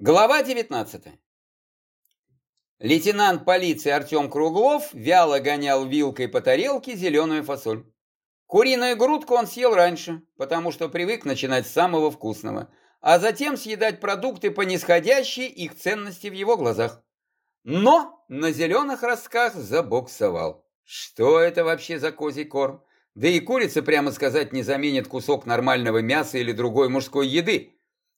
Глава 19. Лейтенант полиции Артем Круглов вяло гонял вилкой по тарелке зеленую фасоль. Куриную грудку он съел раньше, потому что привык начинать с самого вкусного, а затем съедать продукты по нисходящей их ценности в его глазах. Но на зеленых ростках забоксовал. Что это вообще за козий корм? Да и курица, прямо сказать, не заменит кусок нормального мяса или другой мужской еды.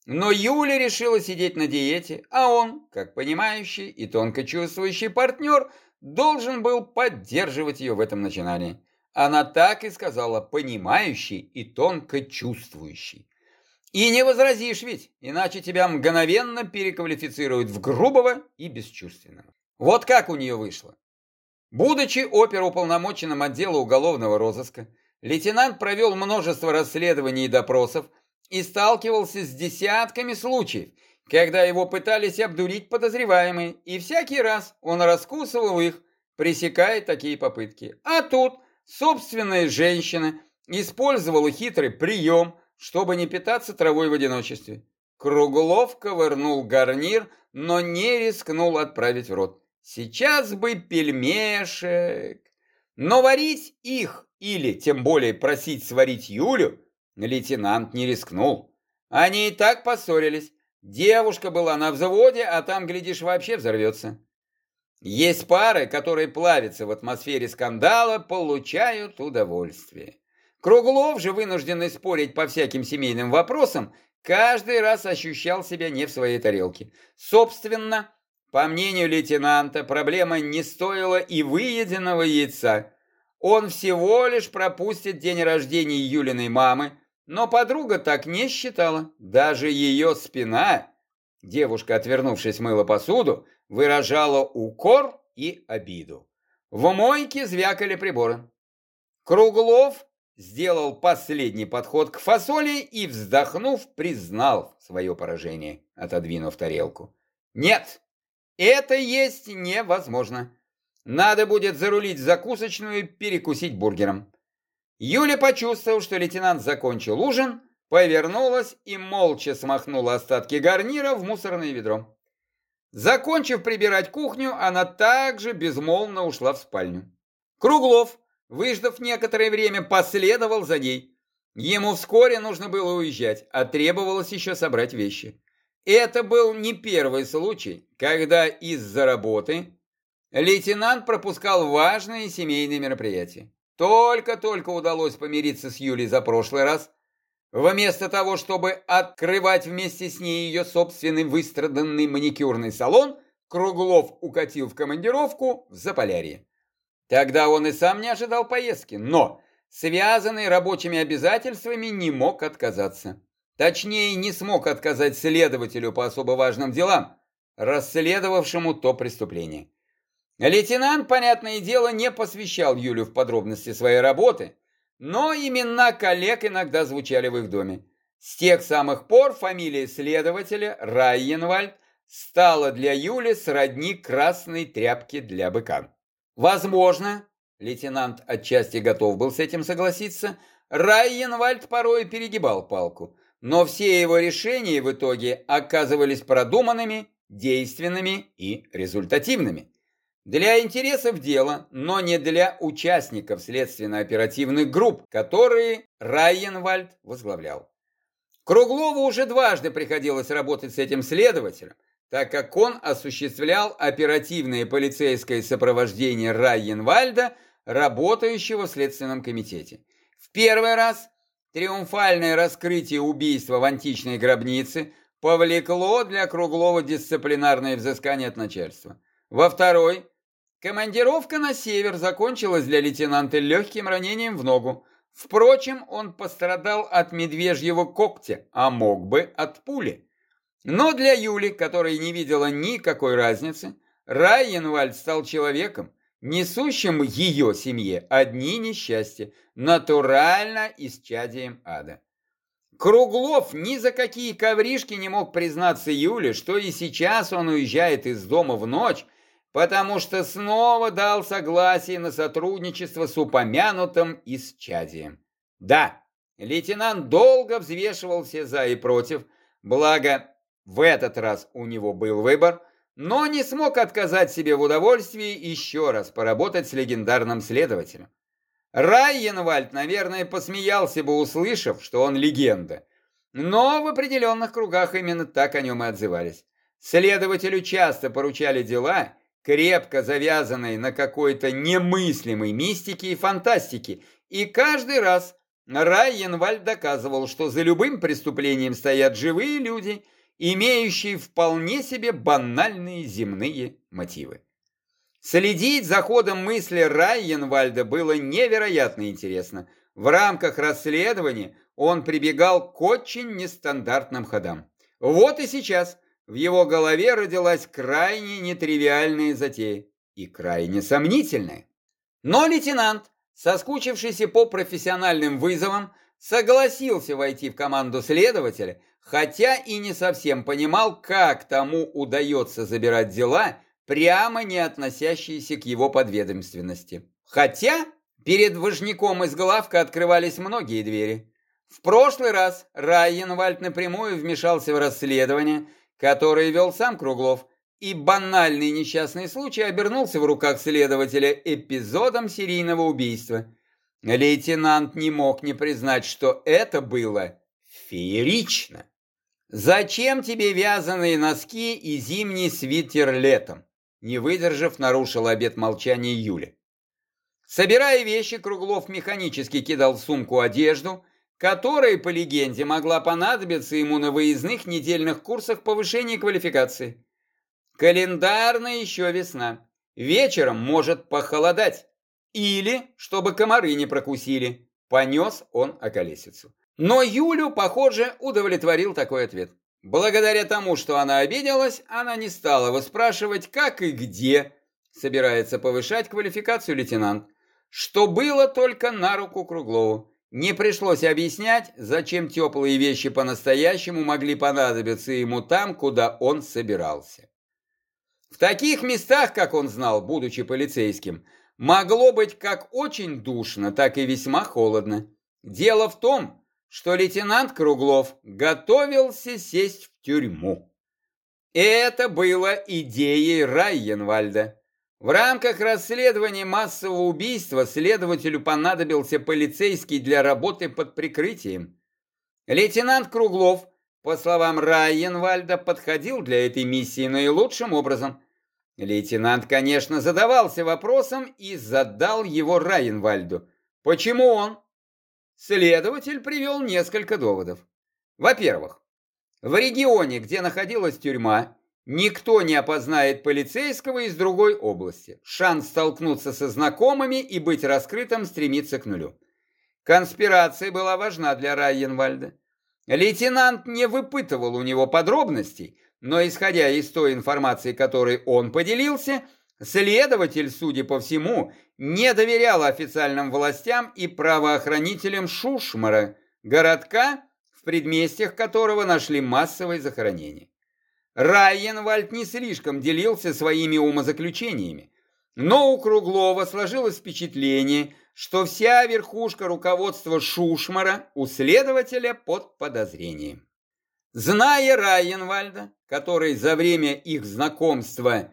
Но Юля решила сидеть на диете, а он, как понимающий и тонко чувствующий партнер, должен был поддерживать ее в этом начинании. Она так и сказала «понимающий и тонко чувствующий». И не возразишь ведь, иначе тебя мгновенно переквалифицируют в грубого и бесчувственного. Вот как у нее вышло. Будучи оперуполномоченным отдела уголовного розыска, лейтенант провел множество расследований и допросов, и сталкивался с десятками случаев, когда его пытались обдурить подозреваемые, и всякий раз он раскусывал их, пресекая такие попытки. А тут собственная женщина использовала хитрый прием, чтобы не питаться травой в одиночестве. Круглов ковырнул гарнир, но не рискнул отправить в рот. Сейчас бы пельмешек. Но варить их или, тем более, просить сварить Юлю Лейтенант не рискнул. Они и так поссорились. Девушка была на взводе, а там, глядишь, вообще взорвется. Есть пары, которые плавятся в атмосфере скандала, получают удовольствие. Круглов же, вынужденный спорить по всяким семейным вопросам, каждый раз ощущал себя не в своей тарелке. Собственно, по мнению лейтенанта, проблема не стоила и выеденного яйца. Он всего лишь пропустит день рождения Юлиной мамы, но подруга так не считала. Даже ее спина, девушка, отвернувшись, мыла посуду, выражала укор и обиду. В мойке звякали приборы. Круглов сделал последний подход к фасоли и, вздохнув, признал свое поражение, отодвинув тарелку. Нет, это есть невозможно. Надо будет зарулить закусочную и перекусить бургером. Юля почувствовал, что лейтенант закончил ужин, повернулась и молча смахнула остатки гарнира в мусорное ведро. Закончив прибирать кухню, она также безмолвно ушла в спальню. Круглов, выждав некоторое время, последовал за ней. Ему вскоре нужно было уезжать, а требовалось еще собрать вещи. Это был не первый случай, когда из-за работы лейтенант пропускал важные семейные мероприятия. Только-только удалось помириться с Юлей за прошлый раз. Вместо того, чтобы открывать вместе с ней ее собственный выстраданный маникюрный салон, Круглов укатил в командировку в Заполярье. Тогда он и сам не ожидал поездки, но, связанный рабочими обязательствами, не мог отказаться. Точнее, не смог отказать следователю по особо важным делам, расследовавшему то преступление. Лейтенант, понятное дело, не посвящал Юлю в подробности своей работы, но имена коллег иногда звучали в их доме. С тех самых пор фамилия следователя Райенвальд стала для Юли сродни красной тряпки для быка. Возможно, лейтенант отчасти готов был с этим согласиться, Райенвальд порой перегибал палку, но все его решения в итоге оказывались продуманными, действенными и результативными. Для интересов дела, но не для участников следственно-оперативных групп, которые Райенвальд возглавлял. Круглову уже дважды приходилось работать с этим следователем, так как он осуществлял оперативное полицейское сопровождение Райенвальда, работающего в Следственном комитете. В первый раз триумфальное раскрытие убийства в античной гробнице повлекло для Круглова дисциплинарное взыскание от начальства. Во второй – Командировка на север закончилась для лейтенанта легким ранением в ногу. Впрочем, он пострадал от медвежьего когтя, а мог бы от пули. Но для Юли, которая не видела никакой разницы, Райенвальд стал человеком, несущим ее семье одни несчастья, натурально исчадием ада. Круглов ни за какие ковришки не мог признаться Юле, что и сейчас он уезжает из дома в ночь, потому что снова дал согласие на сотрудничество с упомянутым исчадием. Да, лейтенант долго взвешивал все за и против, благо В этот раз у него был выбор, но не смог отказать себе в удовольствии еще раз поработать с легендарным следователем. Райенвальд, наверное, посмеялся бы, услышав, что он легенда. Но в определенных кругах именно так о нем и отзывались. Следователю часто поручали дела, крепко завязанные на какой-то немыслимой мистике и фантастике, и каждый раз Райенвальд доказывал, что за любым преступлением стоят живые люди, имеющие вполне себе банальные земные мотивы. Следить за ходом мысли Райенвальда было невероятно интересно. В рамках расследования он прибегал к очень нестандартным ходам. Вот и сейчас в его голове родилась крайне нетривиальная затея и крайне сомнительная. Но лейтенант, соскучившийся по профессиональным вызовам, согласился войти в команду следователя, хотя и не совсем понимал, как тому удается забирать дела, прямо не относящиеся к его подведомственности. Хотя перед важняком из главка открывались многие двери. В прошлый раз Райенвальд напрямую вмешался в расследование, которое вел сам Круглов, и банальный несчастный случай обернулся в руках следователя эпизодом серийного убийства. Лейтенант не мог не признать, что это было феерично. «Зачем тебе вязаные носки и зимний свитер летом?» Не выдержав, нарушил обет молчания Юля. Собирая вещи, Круглов механически кидал в сумку одежду, которая, по легенде, могла понадобиться ему на выездных недельных курсах повышения квалификации. Календарная еще весна. Вечером может похолодать. Или, чтобы комары не прокусили. Понес он околесицу. Но Юлю, похоже, удовлетворил такой ответ. Благодаря тому, что она обиделась, она не стала выспрашивать, как и где собирается повышать квалификацию лейтенант, что было только на руку Круглову. Не пришлось объяснять, зачем теплые вещи по-настоящему могли понадобиться ему там, куда он собирался. В таких местах, как он знал, будучи полицейским, могло быть как очень душно, так и весьма холодно. Дело в том, что лейтенант Круглов готовился сесть в тюрьму. Это было идеей Райенвальда. В рамках расследования массового убийства следователю понадобился полицейский для работы под прикрытием. Лейтенант Круглов, по словам Райенвальда, подходил для этой миссии наилучшим образом. Лейтенант, конечно, задавался вопросом и задал его Райенвальду. Почему он? Следователь привел несколько доводов. Во-первых, в регионе, где находилась тюрьма, Никто не опознает полицейского из другой области. Шанс столкнуться со знакомыми и быть раскрытым стремится к нулю. Конспирация была важна для Райенвальда. Лейтенант не выпытывал у него подробностей, но исходя из той информации, которой он поделился, следователь, судя по всему, не доверял официальным властям и правоохранителям Шушмара, городка, в предместьях которого нашли массовые захоронения. Райенвальд не слишком делился своими умозаключениями, но у Круглова сложилось впечатление, что вся верхушка руководства Шушмара у следователя под подозрением. Зная Райенвальда, который за время их знакомства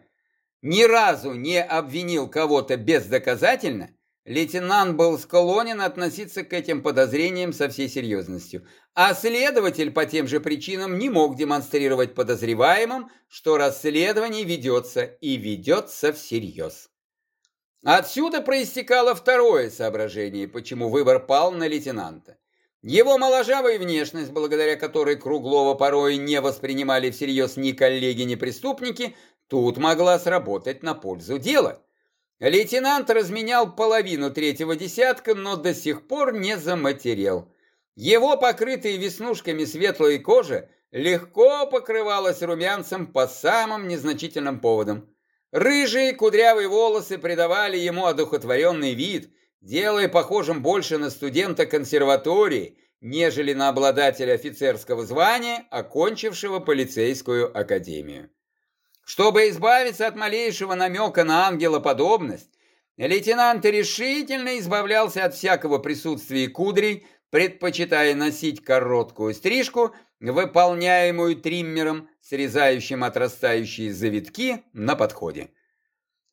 ни разу не обвинил кого-то бездоказательно, Лейтенант был склонен относиться к этим подозрениям со всей серьезностью, а следователь по тем же причинам не мог демонстрировать подозреваемым, что расследование ведется и ведется всерьез. Отсюда проистекало второе соображение, почему выбор пал на лейтенанта. Его моложавая внешность, благодаря которой Круглова порой не воспринимали всерьез ни коллеги, ни преступники, тут могла сработать на пользу дела. Лейтенант разменял половину третьего десятка, но до сих пор не заматерел. Его покрытые веснушками светлая кожа легко покрывалась румянцем по самым незначительным поводам. Рыжие кудрявые волосы придавали ему одухотворенный вид, делая похожим больше на студента консерватории, нежели на обладателя офицерского звания, окончившего полицейскую академию. Чтобы избавиться от малейшего намека на ангелоподобность, лейтенант решительно избавлялся от всякого присутствия кудрей, предпочитая носить короткую стрижку выполняемую триммером, срезающим отрастающие завитки на подходе.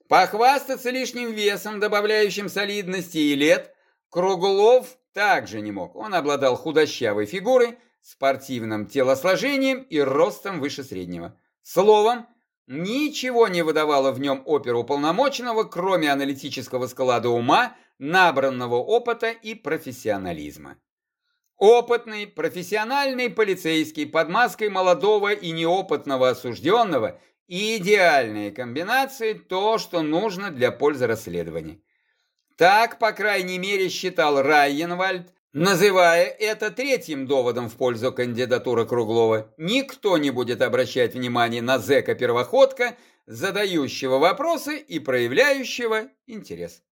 Похвастаться лишним весом, добавляющим солидности и лет, Круглов также не мог. Он обладал худощавой фигурой, спортивным телосложением и ростом выше среднего. Словом, ничего не выдавало в нем оперу полномочного, кроме аналитического склада ума, набранного опыта и профессионализма. Опытный, профессиональный полицейский под маской молодого и неопытного осужденного и идеальные комбинации – то, что нужно для пользы расследования. Так, по крайней мере, считал Райенвальд, называя это третьим доводом в пользу кандидатуры Круглова. Никто не будет обращать внимание на зэка-первоходка, задающего вопросы и проявляющего интерес.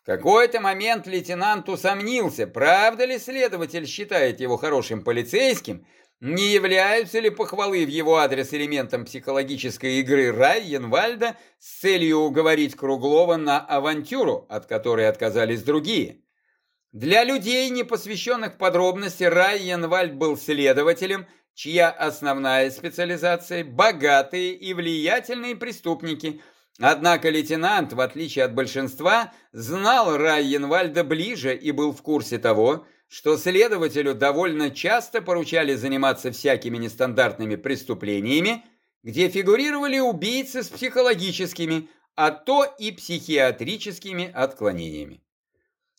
В какой-то момент лейтенант усомнился, правда ли следователь считает его хорошим полицейским, не являются ли похвалы в его адрес элементом психологической игры Райенвальда с целью уговорить Круглова на авантюру, от которой отказались другие? Для людей, не посвященных в подробности, Райенвальд был следователем, чья основная специализация – богатые и влиятельные преступники. Однако лейтенант, в отличие от большинства, знал Райенвальда ближе и был в курсе того, что следователю довольно часто поручали заниматься всякими нестандартными преступлениями, где фигурировали убийцы с психологическими, а то и психиатрическими отклонениями.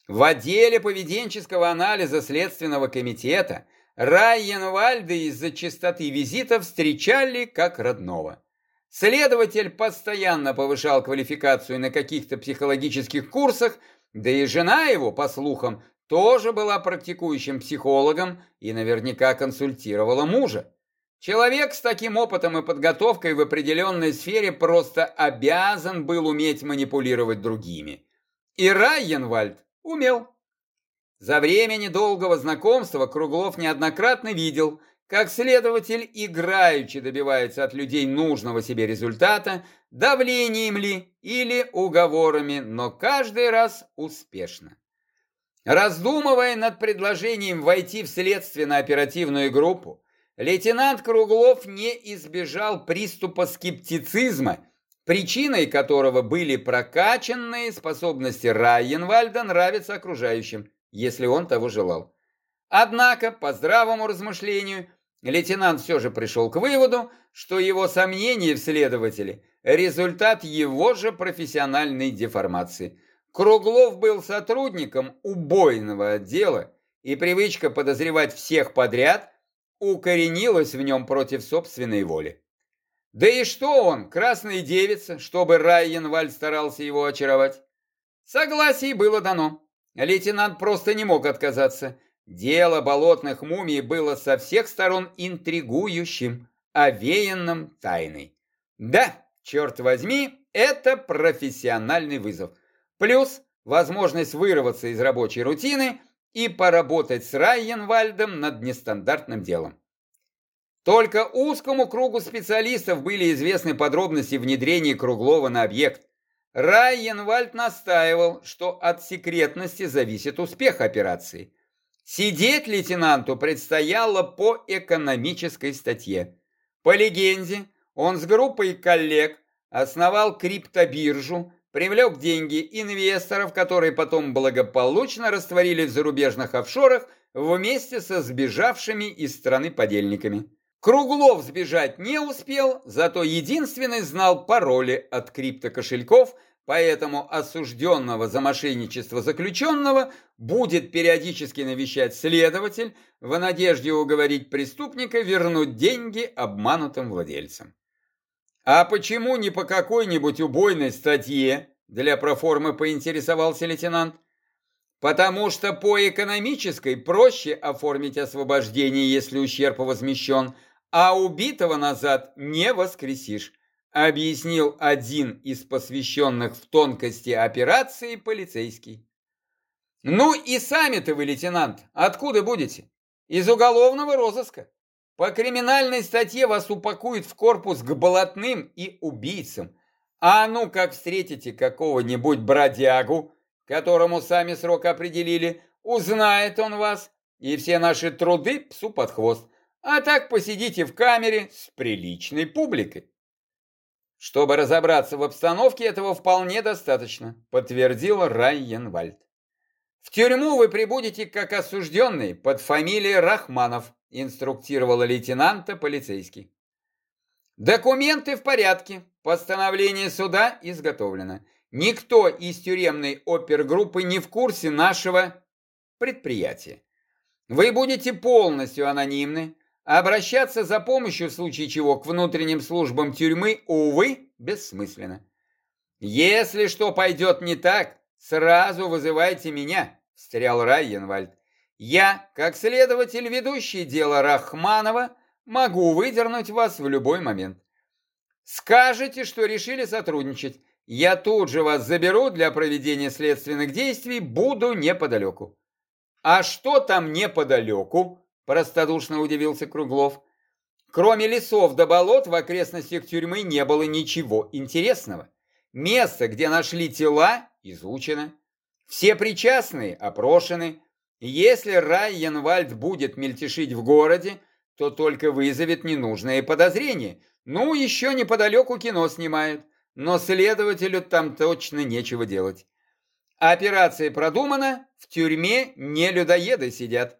В отделе поведенческого анализа Следственного комитета Райенвальда из-за частоты визитов встречали как родного. Следователь постоянно повышал квалификацию на каких-то психологических курсах, да и жена его, по слухам, тоже была практикующим психологом и наверняка консультировала мужа. Человек с таким опытом и подготовкой в определенной сфере просто обязан был уметь манипулировать другими. И Райенвальд умел. За время недолгого знакомства Круглов неоднократно видел, как следователь играючи добивается от людей нужного себе результата, давлением ли или уговорами, но каждый раз успешно. Раздумывая над предложением войти в следственно-оперативную группу, лейтенант Круглов не избежал приступа скептицизма, причиной которого были прокачанные способности Райенвальда нравиться окружающим, если он того желал. Однако, по здравому размышлению, лейтенант все же пришел к выводу, что его сомнения в следователе – результат его же профессиональной деформации – Круглов был сотрудником убойного отдела, и привычка подозревать всех подряд укоренилась в нем против собственной воли. Да и что он, красная девица, чтобы Райенваль старался его очаровать? Согласие было дано. Лейтенант просто не мог отказаться. Дело болотных мумий было со всех сторон интригующим, овеянным тайной. Да, черт возьми, это профессиональный вызов – Плюс возможность вырваться из рабочей рутины и поработать с Райенвальдом над нестандартным делом. Только узкому кругу специалистов были известны подробности внедрения Круглова на объект. Райенвальд настаивал, что от секретности зависит успех операции. Сидеть лейтенанту предстояло по экономической статье. По легенде, он с группой коллег основал криптобиржу, привлек деньги инвесторов, которые потом благополучно растворили в зарубежных офшорах вместе со сбежавшими из страны подельниками. Круглов сбежать не успел, зато единственный знал пароли от криптокошельков, поэтому осужденного за мошенничество заключенного будет периодически навещать следователь в надежде уговорить преступника вернуть деньги обманутым владельцам. А почему не по какой-нибудь убойной статье? Для проформы поинтересовался лейтенант. Потому что по экономической проще оформить освобождение, если ущерб возмещен, а убитого назад не воскресишь, объяснил один из посвященных в тонкости операции полицейский. Ну и сами-то вы, лейтенант, откуда будете? Из уголовного розыска. По криминальной статье вас упакуют в корпус к болотным и убийцам. А ну как встретите какого-нибудь бродягу, которому сами срок определили, узнает он вас, и все наши труды псу под хвост. а так посидите в камере с приличной публикой. Чтобы разобраться в обстановке, этого вполне достаточно, подтвердил Райенвальд. В тюрьму вы прибудете как осужденный под фамилией Рахманов, инструктировала лейтенанта полицейский. Документы в порядке, постановление суда изготовлено. Никто из тюремной опергруппы не в курсе нашего предприятия. Вы будете полностью анонимны, обращаться за помощью в случае чего к внутренним службам тюрьмы, увы, бессмысленно. Если что пойдет не так, сразу вызывайте меня, встрял Райенвальд. Я, как следователь, ведущий дело Рахманова, могу выдернуть вас в любой момент. Скажете, что решили сотрудничать. Я тут же вас заберу для проведения следственных действий, буду неподалеку. А что там неподалеку? Простодушно удивился Круглов. Кроме лесов до болот в окрестностях тюрьмы не было ничего интересного. Место, где нашли тела, изучено. Все причастные опрошены. Если Райенвальд будет мельтешить в городе, то только вызовет ненужные подозрения. Ну, еще неподалеку кино снимают, но следователю там точно нечего делать. Операция продумана, в тюрьме не людоеды сидят.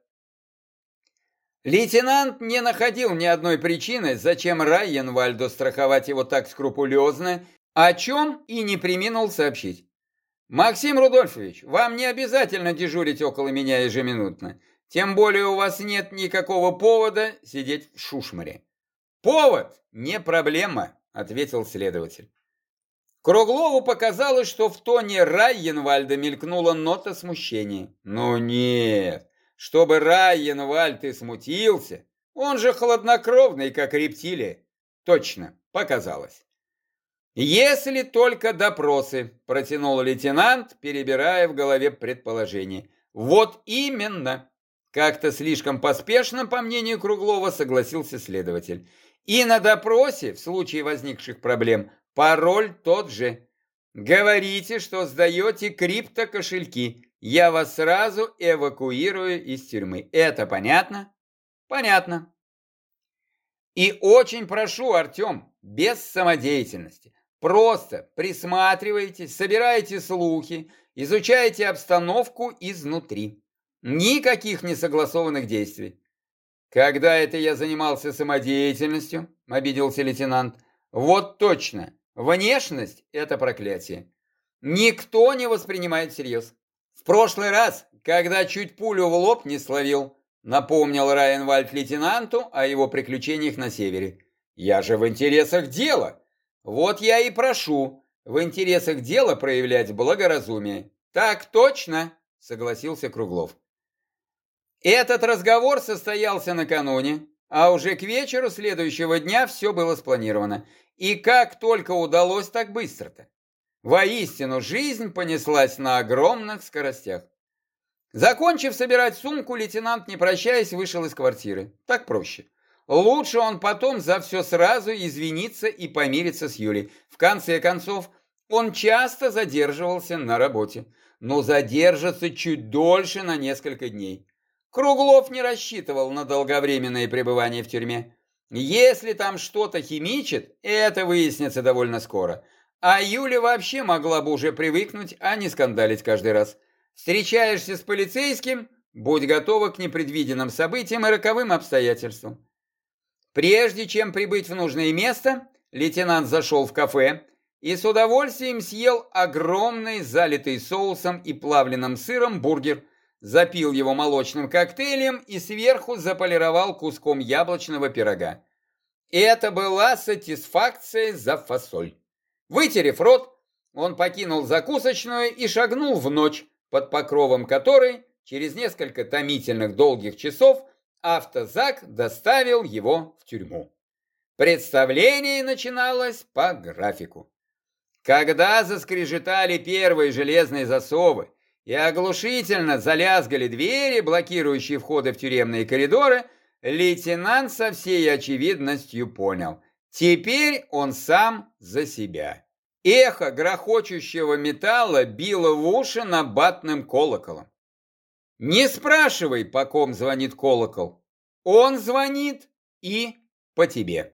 Лейтенант не находил ни одной причины, зачем Райенвальду страховать его так скрупулезно, о чем и не приминул сообщить. «Максим Рудольфович, вам не обязательно дежурить около меня ежеминутно. Тем более у вас нет никакого повода сидеть в шушмаре». «Повод не проблема», — ответил следователь. Круглову показалось, что в тоне Райенвальда мелькнула нота смущения. «Ну нет, чтобы Райенвальд и смутился, он же хладнокровный, как рептилия». «Точно, показалось». «Если только допросы», – протянул лейтенант, перебирая в голове предположение. «Вот именно!» Как-то слишком поспешно, по мнению Круглова, согласился следователь. И на допросе, в случае возникших проблем, пароль тот же. Говорите, что сдаете криптокошельки. Я вас сразу эвакуирую из тюрьмы. Это понятно? Понятно. И очень прошу, Артем, без самодеятельности. Просто присматривайте, собирайте слухи, изучайте обстановку изнутри. Никаких несогласованных действий. Когда это я занимался самодеятельностью, обиделся лейтенант. Вот точно, внешность – это проклятие. Никто не воспринимает всерьез. В прошлый раз, когда чуть пулю в лоб не словил, напомнил Райенвальд лейтенанту о его приключениях на севере. Я же в интересах дела. Вот я и прошу в интересах дела проявлять благоразумие. Так точно, согласился Круглов. Этот разговор состоялся накануне, а уже к вечеру следующего дня все было спланировано. И как только удалось так быстро-то. Воистину, жизнь понеслась на огромных скоростях. Закончив собирать сумку, лейтенант, не прощаясь, вышел из квартиры. Так проще. Лучше он потом за все сразу извиниться и помириться с Юлей. В конце концов, он часто задерживался на работе, но задержится чуть дольше на несколько дней. Круглов не рассчитывал на долговременное пребывание в тюрьме. Если там что-то химичит, это выяснится довольно скоро. А Юля вообще могла бы уже привыкнуть, а не скандалить каждый раз. Встречаешься с полицейским, будь готова к непредвиденным событиям и роковым обстоятельствам. Прежде чем прибыть в нужное место, лейтенант зашел в кафе и с удовольствием съел огромный, залитый соусом и плавленным сыром бургер, запил его молочным коктейлем и сверху заполировал куском яблочного пирога. Это была сатисфакция за фасоль. Вытерев рот, он покинул закусочную и шагнул в ночь, под покровом которой через несколько томительных долгих часов автозак доставил его в тюрьму. Представление начиналось по графику. Когда заскрежетали первые железные засовы и оглушительно залязгали двери, блокирующие входы в тюремные коридоры, лейтенант со всей очевидностью понял. Теперь он сам за себя. Эхо грохочущего металла било в уши набатным колоколом. Не спрашивай, по ком звонит колокол. Он звонит и по тебе.